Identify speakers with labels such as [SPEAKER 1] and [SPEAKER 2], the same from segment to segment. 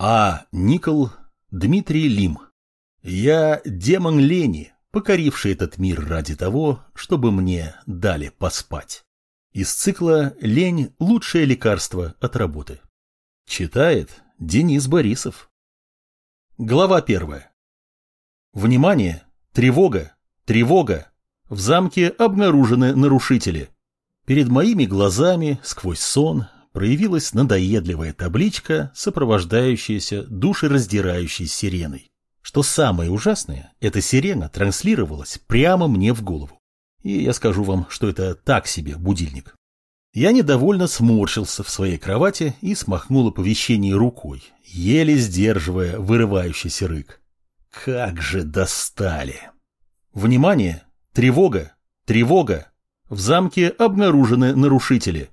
[SPEAKER 1] А. Никол, Дмитрий Лим. Я демон лени, покоривший этот мир ради того, чтобы мне дали поспать. Из цикла «Лень – лучшее лекарство от работы». Читает Денис Борисов. Глава первая. Внимание! Тревога! Тревога! В замке обнаружены нарушители. Перед моими глазами, сквозь сон, проявилась надоедливая табличка, сопровождающаяся душераздирающей сиреной. Что самое ужасное, эта сирена транслировалась прямо мне в голову. И я скажу вам, что это так себе будильник. Я недовольно сморщился в своей кровати и смахнул оповещение рукой, еле сдерживая вырывающийся рык. Как же достали! Внимание! Тревога! Тревога! В замке обнаружены нарушители.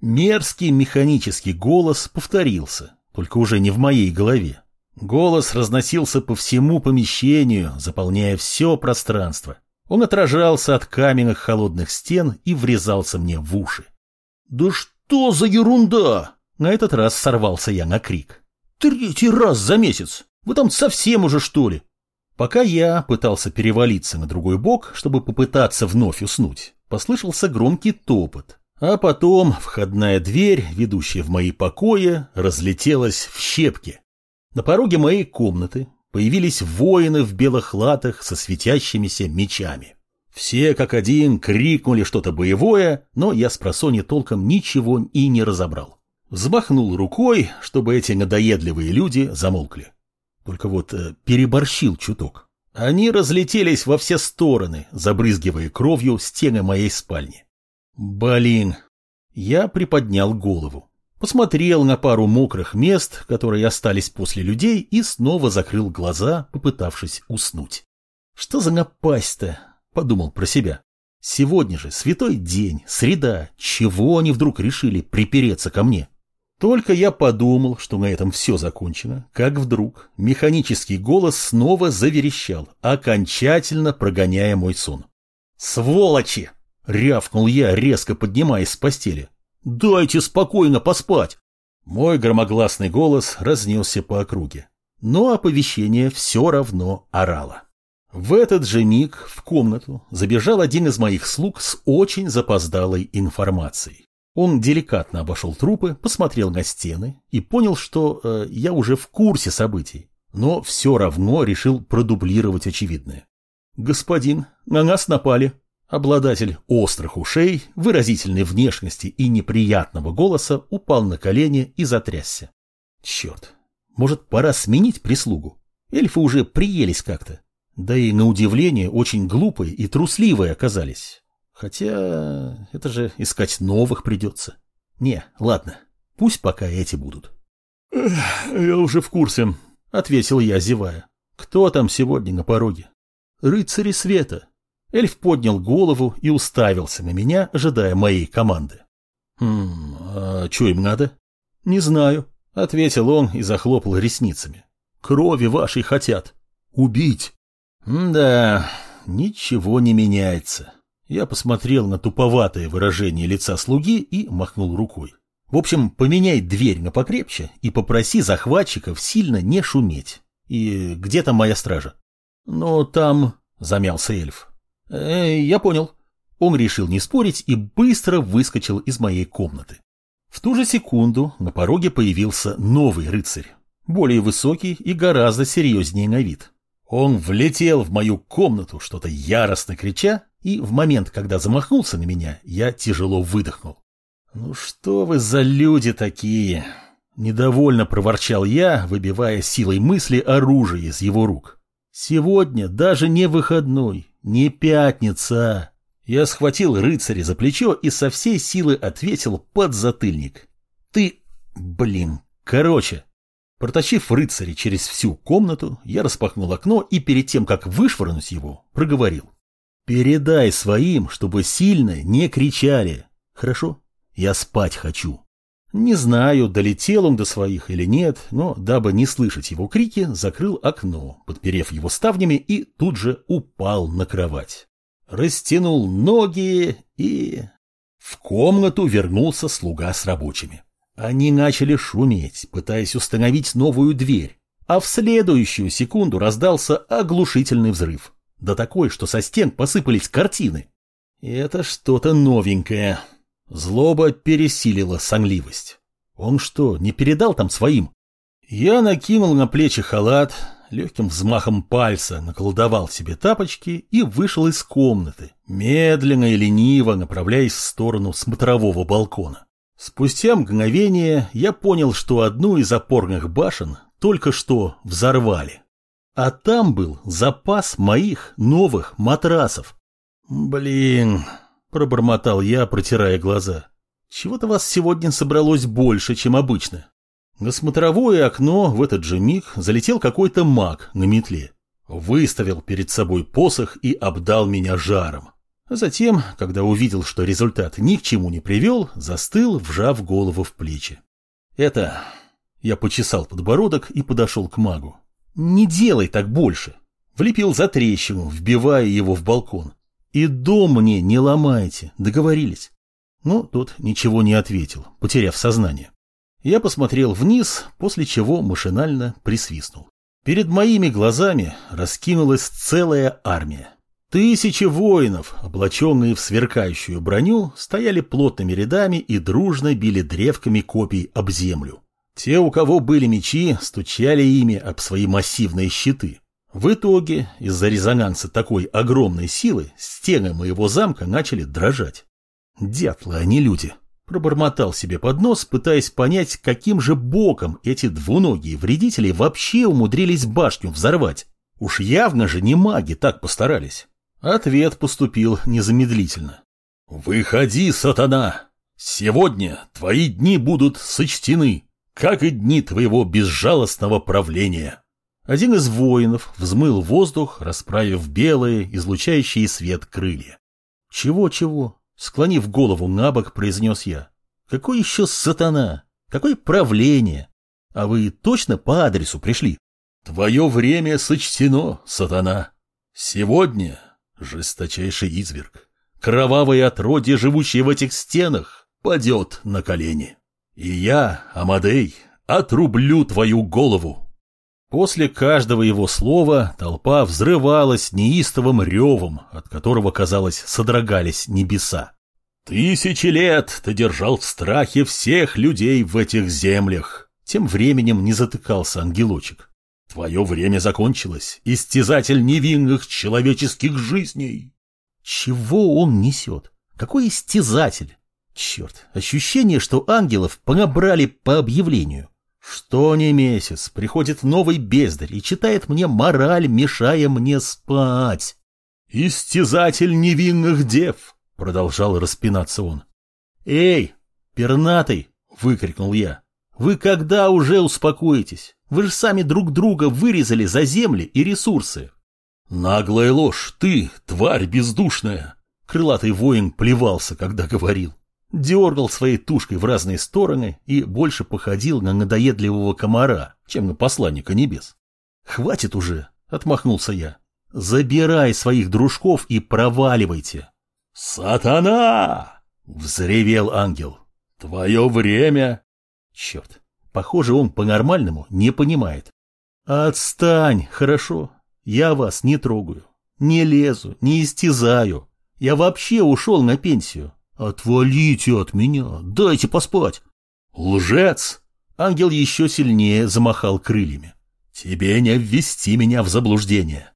[SPEAKER 1] Мерзкий механический голос повторился, только уже не в моей голове. Голос разносился по всему помещению, заполняя все пространство. Он отражался от каменных холодных стен и врезался мне в уши. «Да что за ерунда!» На этот раз сорвался я на крик. «Третий раз за месяц! Вы там совсем уже, что ли?» Пока я пытался перевалиться на другой бок, чтобы попытаться вновь уснуть, послышался громкий топот. А потом входная дверь, ведущая в мои покои, разлетелась в щепки. На пороге моей комнаты появились воины в белых латах со светящимися мечами. Все как один крикнули что-то боевое, но я с просони толком ничего и не разобрал. Взмахнул рукой, чтобы эти надоедливые люди замолкли. Только вот э, переборщил чуток. Они разлетелись во все стороны, забрызгивая кровью стены моей спальни. Блин. Я приподнял голову. Посмотрел на пару мокрых мест, которые остались после людей, и снова закрыл глаза, попытавшись уснуть. Что за напасть-то? Подумал про себя. Сегодня же святой день, среда. Чего они вдруг решили припереться ко мне? Только я подумал, что на этом все закончено, как вдруг механический голос снова заверещал, окончательно прогоняя мой сон. «Сволочи!» — рявкнул я, резко поднимаясь с постели. «Дайте спокойно поспать!» Мой громогласный голос разнесся по округе, но оповещение все равно орало. В этот же миг в комнату забежал один из моих слуг с очень запоздалой информацией. Он деликатно обошел трупы, посмотрел на стены и понял, что э, я уже в курсе событий, но все равно решил продублировать очевидное. «Господин, на нас напали». Обладатель острых ушей, выразительной внешности и неприятного голоса упал на колени и затрясся. Черт, может, пора сменить прислугу? Эльфы уже приелись как-то. Да и, на удивление, очень глупые и трусливые оказались. Хотя это же искать новых придется. Не, ладно, пусть пока эти будут. — Я уже в курсе, — ответил я, зевая. — Кто там сегодня на пороге? — Рыцари света. Эльф поднял голову и уставился на меня, ожидая моей команды. — Хм, а что им надо? — Не знаю, — ответил он и захлопал ресницами. — Крови вашей хотят. Убить. Да, ничего не меняется. Я посмотрел на туповатое выражение лица слуги и махнул рукой. В общем, поменяй дверь на покрепче и попроси захватчиков сильно не шуметь. И где там моя стража? Ну, там... Замялся эльф. Э, я понял. Он решил не спорить и быстро выскочил из моей комнаты. В ту же секунду на пороге появился новый рыцарь. Более высокий и гораздо серьезнее на вид. Он влетел в мою комнату, что-то яростно крича, и в момент, когда замахнулся на меня, я тяжело выдохнул. «Ну что вы за люди такие?» Недовольно проворчал я, выбивая силой мысли оружие из его рук. «Сегодня даже не выходной, не пятница!» Я схватил рыцаря за плечо и со всей силы ответил под затыльник. «Ты... блин, короче, Протащив рыцаря через всю комнату, я распахнул окно и перед тем, как вышвырнуть его, проговорил. «Передай своим, чтобы сильно не кричали. Хорошо? Я спать хочу». Не знаю, долетел он до своих или нет, но, дабы не слышать его крики, закрыл окно, подперев его ставнями и тут же упал на кровать. Растянул ноги и... В комнату вернулся слуга с рабочими. Они начали шуметь, пытаясь установить новую дверь, а в следующую секунду раздался оглушительный взрыв. Да такой, что со стен посыпались картины. Это что-то новенькое. Злоба пересилила сонливость. Он что, не передал там своим? Я накинул на плечи халат, легким взмахом пальца наколдовал себе тапочки и вышел из комнаты, медленно и лениво направляясь в сторону смотрового балкона. Спустя мгновение я понял, что одну из опорных башен только что взорвали. А там был запас моих новых матрасов. «Блин», — пробормотал я, протирая глаза. «Чего-то вас сегодня собралось больше, чем обычно». На смотровое окно в этот же миг залетел какой-то маг на метле. Выставил перед собой посох и обдал меня жаром. Затем, когда увидел, что результат ни к чему не привел, застыл, вжав голову в плечи. «Это...» Я почесал подбородок и подошел к магу. «Не делай так больше!» Влепил за трещину, вбивая его в балкон. «И дом мне не ломайте, договорились?» Но тот ничего не ответил, потеряв сознание. Я посмотрел вниз, после чего машинально присвистнул. Перед моими глазами раскинулась целая армия. Тысячи воинов, облаченные в сверкающую броню, стояли плотными рядами и дружно били древками копий об землю. Те, у кого были мечи, стучали ими об свои массивные щиты. В итоге, из-за резонанса такой огромной силы, стены моего замка начали дрожать. Дятлы, они люди. Пробормотал себе под нос, пытаясь понять, каким же боком эти двуногие вредители вообще умудрились башню взорвать. Уж явно же не маги так постарались. Ответ поступил незамедлительно. «Выходи, сатана! Сегодня твои дни будут сочтены, как и дни твоего безжалостного правления!» Один из воинов взмыл воздух, расправив белые, излучающие свет крылья. «Чего-чего? Склонив голову на бок, произнес я. Какой еще сатана? Какое правление? А вы точно по адресу пришли? Твое время сочтено, сатана. Сегодня жесточайший изверг, кровавое отродье, живущее в этих стенах, падет на колени. И я, Амадей, отрублю твою голову. После каждого его слова толпа взрывалась неистовым ревом, от которого, казалось, содрогались небеса. «Тысячи лет ты держал в страхе всех людей в этих землях!» Тем временем не затыкался ангелочек. «Твое время закончилось, истязатель невинных человеческих жизней!» Чего он несет? Какой истязатель? Черт, ощущение, что ангелов понабрали по объявлению. Что не месяц, приходит новый бездарь и читает мне мораль, мешая мне спать. «Истязатель невинных дев!» — продолжал распинаться он. «Эй, пернатый!» — выкрикнул я. «Вы когда уже успокоитесь? Вы же сами друг друга вырезали за земли и ресурсы». «Наглая ложь, ты, тварь бездушная!» Крылатый воин плевался, когда говорил дергал своей тушкой в разные стороны и больше походил на надоедливого комара, чем на посланника небес. «Хватит уже!» — отмахнулся я. «Забирай своих дружков и проваливайте!» «Сатана!» — взревел ангел. «Твое время!» Черт, похоже, он по-нормальному не понимает. «Отстань, хорошо? Я вас не трогаю, не лезу, не истязаю. Я вообще ушел на пенсию. «Отвалите от меня! Дайте поспать!» «Лжец!» Ангел еще сильнее замахал крыльями. «Тебе не ввести меня в заблуждение!»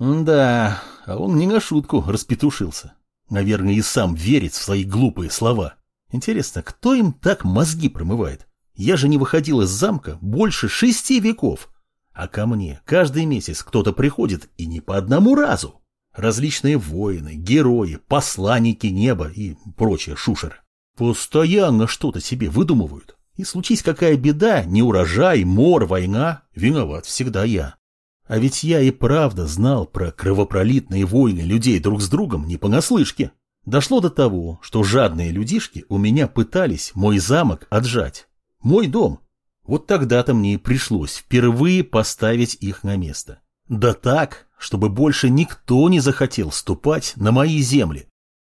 [SPEAKER 1] «Да, а он не на шутку распетушился. Наверное, и сам верит в свои глупые слова. Интересно, кто им так мозги промывает? Я же не выходил из замка больше шести веков. А ко мне каждый месяц кто-то приходит и не по одному разу. Различные воины, герои, посланники неба и прочие шушеры. Постоянно что-то себе выдумывают. И случись какая беда, не урожай, мор, война, виноват всегда я. А ведь я и правда знал про кровопролитные войны людей друг с другом не понаслышке. Дошло до того, что жадные людишки у меня пытались мой замок отжать. Мой дом. Вот тогда-то мне и пришлось впервые поставить их на место. Да так, чтобы больше никто не захотел ступать на мои земли.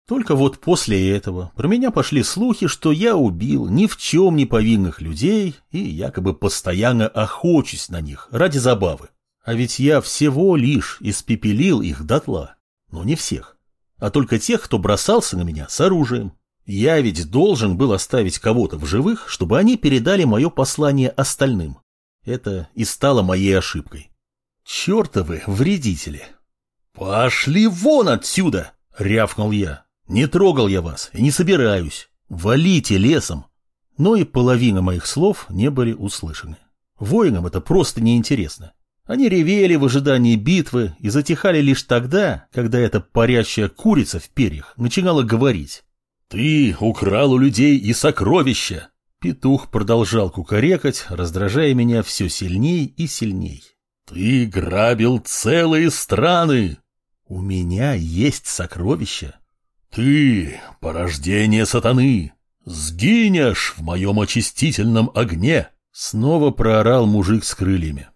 [SPEAKER 1] Только вот после этого про меня пошли слухи, что я убил ни в чем не повинных людей и якобы постоянно охочусь на них ради забавы. А ведь я всего лишь испепелил их дотла. Но не всех, а только тех, кто бросался на меня с оружием. Я ведь должен был оставить кого-то в живых, чтобы они передали мое послание остальным. Это и стало моей ошибкой. Чертовы вредители. «Пошли вон отсюда!» — рявкнул я. «Не трогал я вас и не собираюсь. Валите лесом!» Но и половина моих слов не были услышаны. Воинам это просто неинтересно. Они ревели в ожидании битвы и затихали лишь тогда, когда эта парящая курица в перьях начинала говорить. «Ты украл у людей и сокровища!» Петух продолжал кукарекать, раздражая меня все сильней и сильней. «Ты грабил целые страны!» «У меня есть сокровища!» «Ты — порождение сатаны! Сгинешь в моем очистительном огне!» Снова проорал мужик с крыльями.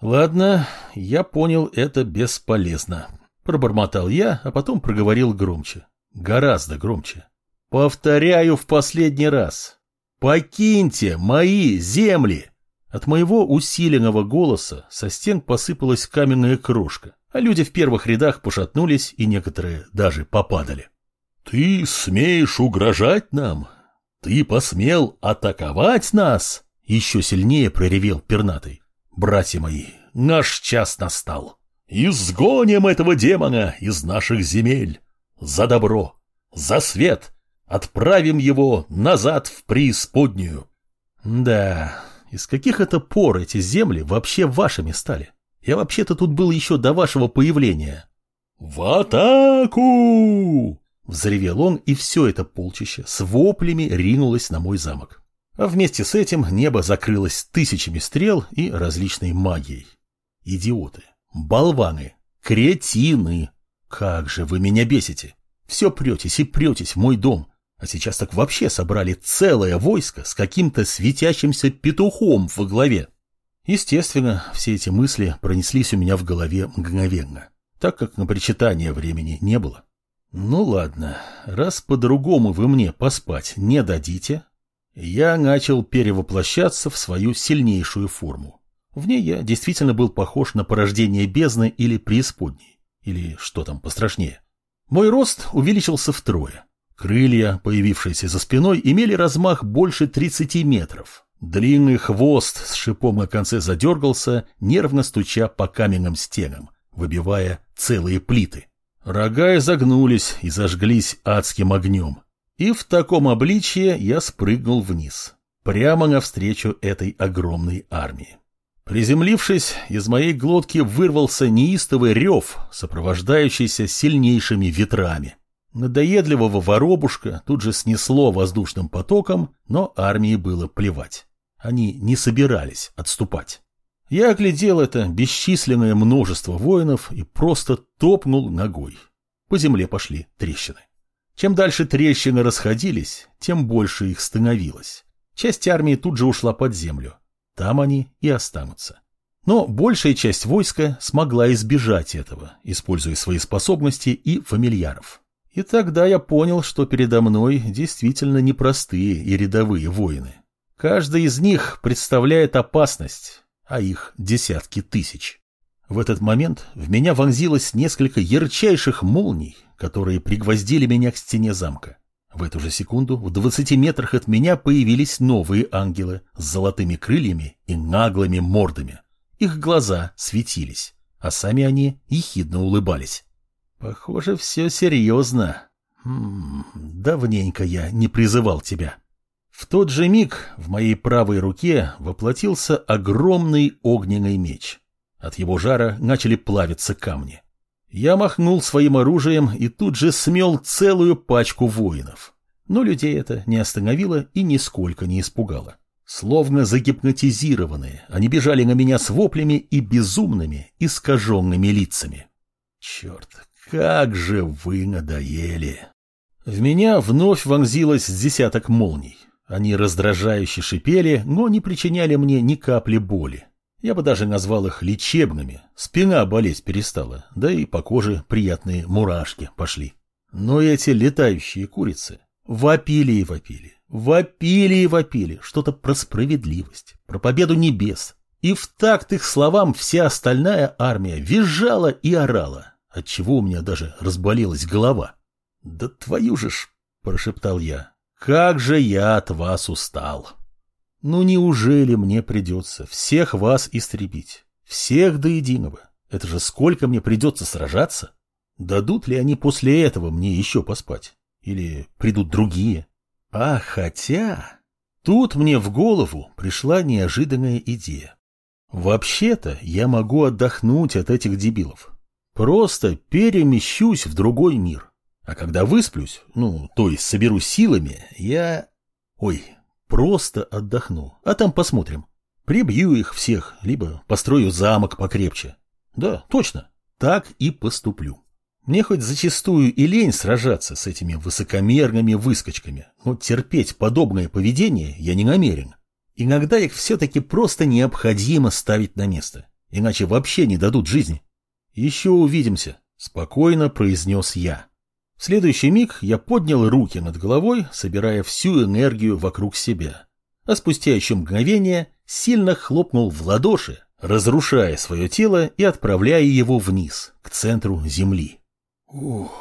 [SPEAKER 1] «Ладно, я понял, это бесполезно», — пробормотал я, а потом проговорил громче. Гораздо громче. «Повторяю в последний раз. Покиньте мои земли!» От моего усиленного голоса со стен посыпалась каменная крошка, а люди в первых рядах пошатнулись и некоторые даже попадали. «Ты смеешь угрожать нам? Ты посмел атаковать нас?» Еще сильнее проревел пернатый. Братья мои, наш час настал. Изгоним этого демона из наших земель. За добро, за свет. Отправим его назад в преисподнюю. Да, из каких это пор эти земли вообще вашими стали? Я вообще-то тут был еще до вашего появления. В атаку! Взревел он, и все это полчище с воплями ринулось на мой замок. А вместе с этим небо закрылось тысячами стрел и различной магией. Идиоты, болваны, кретины. Как же вы меня бесите. Все претесь и претесь в мой дом. А сейчас так вообще собрали целое войско с каким-то светящимся петухом во главе. Естественно, все эти мысли пронеслись у меня в голове мгновенно, так как на причитание времени не было. Ну ладно, раз по-другому вы мне поспать не дадите, я начал перевоплощаться в свою сильнейшую форму. В ней я действительно был похож на порождение бездны или преисподней, или что там пострашнее. Мой рост увеличился втрое. Крылья, появившиеся за спиной, имели размах больше 30 метров. Длинный хвост с шипом на конце задергался, нервно стуча по каменным стенам, выбивая целые плиты. Рога изогнулись и зажглись адским огнем. И в таком обличье я спрыгнул вниз, прямо навстречу этой огромной армии. Приземлившись, из моей глотки вырвался неистовый рев, сопровождающийся сильнейшими ветрами. Надоедливого воробушка тут же снесло воздушным потоком, но армии было плевать. Они не собирались отступать. Я оглядел это бесчисленное множество воинов и просто топнул ногой. По земле пошли трещины. Чем дальше трещины расходились, тем больше их становилось. Часть армии тут же ушла под землю. Там они и останутся. Но большая часть войска смогла избежать этого, используя свои способности и фамильяров. И тогда я понял, что передо мной действительно непростые и рядовые воины. Каждый из них представляет опасность, а их десятки тысяч. В этот момент в меня вонзилось несколько ярчайших молний, которые пригвоздили меня к стене замка. В эту же секунду в двадцати метрах от меня появились новые ангелы с золотыми крыльями и наглыми мордами. Их глаза светились, а сами они ехидно улыбались. Похоже, все серьезно. М -м, давненько я не призывал тебя. В тот же миг в моей правой руке воплотился огромный огненный меч. От его жара начали плавиться камни. Я махнул своим оружием и тут же смел целую пачку воинов. Но людей это не остановило и нисколько не испугало. Словно загипнотизированные, они бежали на меня с воплями и безумными, искаженными лицами. Черт, как же вы надоели! В меня вновь вонзилось десяток молний. Они раздражающе шипели, но не причиняли мне ни капли боли. Я бы даже назвал их лечебными. Спина болеть перестала, да и по коже приятные мурашки пошли. Но эти летающие курицы вопили и вопили, вопили и вопили что-то про справедливость, про победу небес. И в такт их словам вся остальная армия визжала и орала, отчего у меня даже разболелась голова. «Да твою же ж!» – прошептал я. «Как же я от вас устал!» «Ну неужели мне придется всех вас истребить? Всех до единого? Это же сколько мне придется сражаться? Дадут ли они после этого мне еще поспать? Или придут другие? А хотя... Тут мне в голову пришла неожиданная идея. Вообще-то я могу отдохнуть от этих дебилов. Просто перемещусь в другой мир. А когда высплюсь, ну, то есть соберу силами, я... Ой, просто отдохну, а там посмотрим. Прибью их всех, либо построю замок покрепче. Да, точно, так и поступлю. Мне хоть зачастую и лень сражаться с этими высокомерными выскочками, но терпеть подобное поведение я не намерен. Иногда их все-таки просто необходимо ставить на место, иначе вообще не дадут жизни. Еще увидимся, спокойно произнес я. В следующий миг я поднял руки над головой, собирая всю энергию вокруг себя. А спустя еще мгновение сильно хлопнул в ладоши, разрушая свое тело и отправляя его вниз, к центру земли. Ух,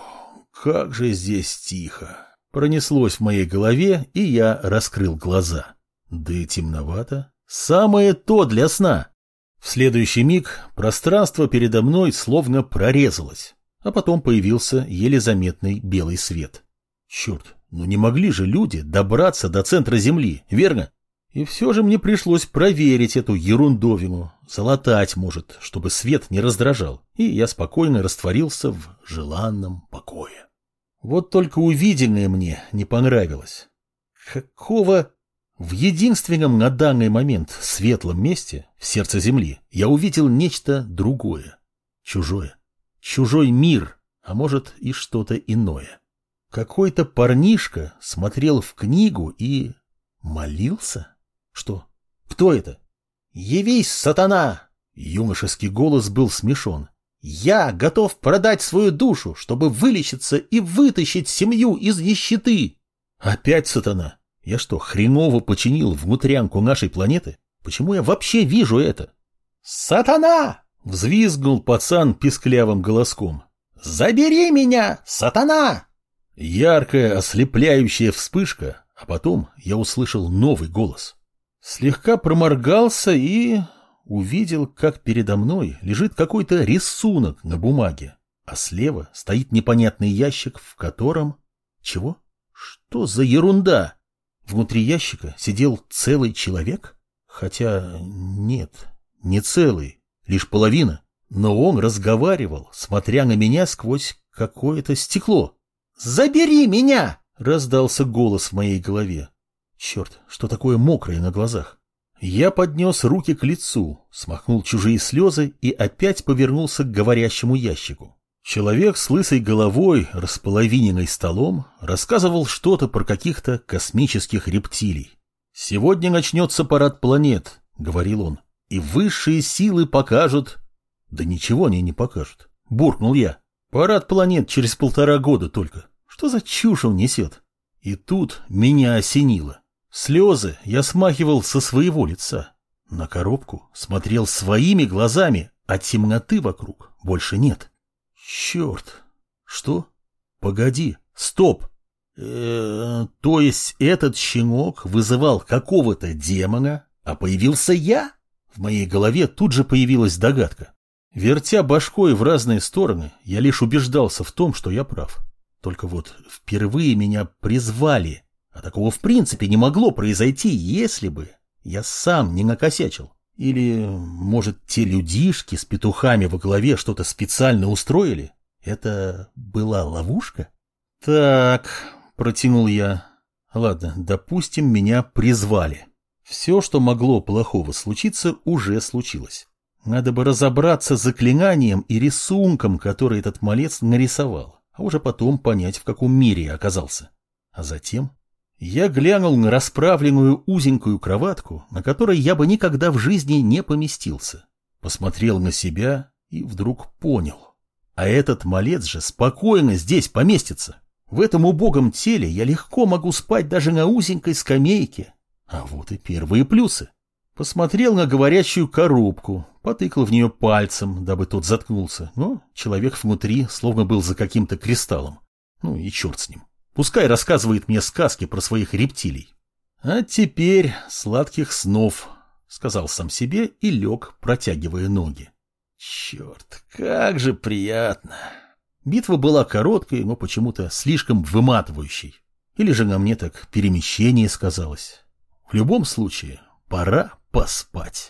[SPEAKER 1] как же здесь тихо. Пронеслось в моей голове, и я раскрыл глаза. Да и темновато. Самое то для сна. В следующий миг пространство передо мной словно прорезалось, а потом появился еле заметный белый свет. Черт, ну не могли же люди добраться до центра Земли, верно? И все же мне пришлось проверить эту ерундовину, залатать, может, чтобы свет не раздражал, и я спокойно растворился в желанном покое. Вот только увиденное мне не понравилось. Какого... В единственном на данный момент светлом месте, в сердце земли, я увидел нечто другое. Чужое. Чужой мир, а может и что-то иное. Какой-то парнишка смотрел в книгу и... молился? Что? Кто это? «Явись, сатана!» Юношеский голос был смешон. «Я готов продать свою душу, чтобы вылечиться и вытащить семью из нищеты!» «Опять сатана? Я что, хреново починил внутрянку нашей планеты? Почему я вообще вижу это?» «Сатана!» — взвизгнул пацан писклявым голоском. «Забери меня, сатана!» Яркая, ослепляющая вспышка, а потом я услышал новый голос. Слегка проморгался и увидел, как передо мной лежит какой-то рисунок на бумаге, а слева стоит непонятный ящик, в котором... Чего? Что за ерунда? Внутри ящика сидел целый человек? Хотя нет, не целый, лишь половина. Но он разговаривал, смотря на меня сквозь какое-то стекло. «Забери меня!» — раздался голос в моей голове. Черт, что такое мокрое на глазах? Я поднес руки к лицу, смахнул чужие слезы и опять повернулся к говорящему ящику. Человек с лысой головой, располовиненной столом, рассказывал что-то про каких-то космических рептилий. «Сегодня начнется парад планет», — говорил он, — «и высшие силы покажут...» «Да ничего они не покажут», — буркнул я. «Парад планет через полтора года только. Что за чушь он несет?» И тут меня осенило. Слезы я смахивал со своего лица. На коробку смотрел своими глазами, а темноты вокруг больше нет. Черт! Что? Погоди, стоп! Э то есть этот щенок вызывал какого-то демона, а появился я? В моей голове тут же появилась догадка. Вертя башкой в разные стороны, я лишь убеждался в том, что я прав. Только вот впервые меня призвали а такого в принципе не могло произойти, если бы я сам не накосячил. Или, может, те людишки с петухами во главе что-то специально устроили? Это была ловушка? Так, протянул я. Ладно, допустим, меня призвали. Все, что могло плохого случиться, уже случилось. Надо бы разобраться с заклинанием и рисунком, который этот малец нарисовал, а уже потом понять, в каком мире я оказался. А затем я глянул на расправленную узенькую кроватку, на которой я бы никогда в жизни не поместился. Посмотрел на себя и вдруг понял. А этот малец же спокойно здесь поместится. В этом убогом теле я легко могу спать даже на узенькой скамейке. А вот и первые плюсы. Посмотрел на говорящую коробку, потыкал в нее пальцем, дабы тот заткнулся, но человек внутри словно был за каким-то кристаллом. Ну и черт с ним. Пускай рассказывает мне сказки про своих рептилий. А теперь сладких снов, сказал сам себе и лег, протягивая ноги. Черт, как же приятно. Битва была короткой, но почему-то слишком выматывающей. Или же на мне так перемещение сказалось. В любом случае, пора поспать.